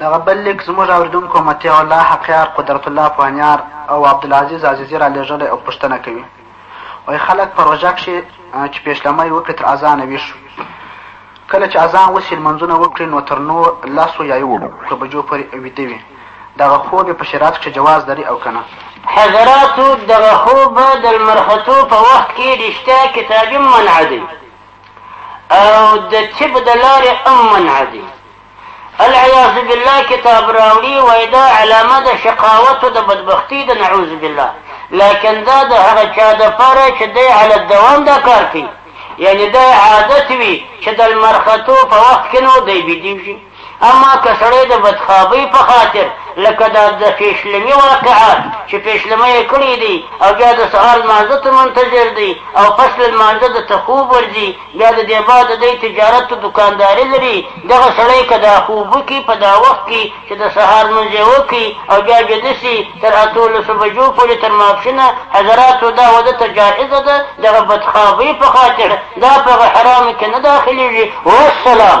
دغه بل لیک زموږ اوریدونکو مطیع الله حقیار، قدرت الله پوهنیار او عبدالعزیز عزیزي رالېږلی او پوښتنه کوي وایي خلک په روژه کښې چې پېشلمه یې وکړي تر اذانه ویښ شو کله چې اذان وشي لمونځونه وکړي نو تر نو لسو یا یوولسو بجو پورې ویده وي دغه خوب یې په شریعت کښې جواز لري او که نه؟ حضراتو دغه خوب د لمرختو په وخت کې رښتیا کتابي منع دی او د طب د لارې هم منع دی العیاذ بالله کتاب راوړي وای دا علامه د شقاوت او د بدبختی د نعوذ بالله لکن دا د هغه چا د پاره چې دی علی الدوام دا کار کوي یعنی دا عادت وي چې د المرختو په وخت کې نو دی بيدي شي اما که سړی د بدخوابۍ په خاطر لکه دا د پیشلمي واقعات چې پیشلمه یې کړې دي او بیا د سهار لمانځه ته منتظر دی او پس له لمانځه د ته خوب ورځي یا د دې بعد دی تجارت او دکانداري لري دغه سړی که دا خوب وکړي په دا وخت کې چې د سهار لمونځ یې وکړي او بیا ویده شي تر اتولسو بجو پورې تر ماپښینه حضراتو دا وده ته جائزه ده دغه بدخوابۍ په خاطر دا په هغه حرامو کې نه داخلېږي والسلام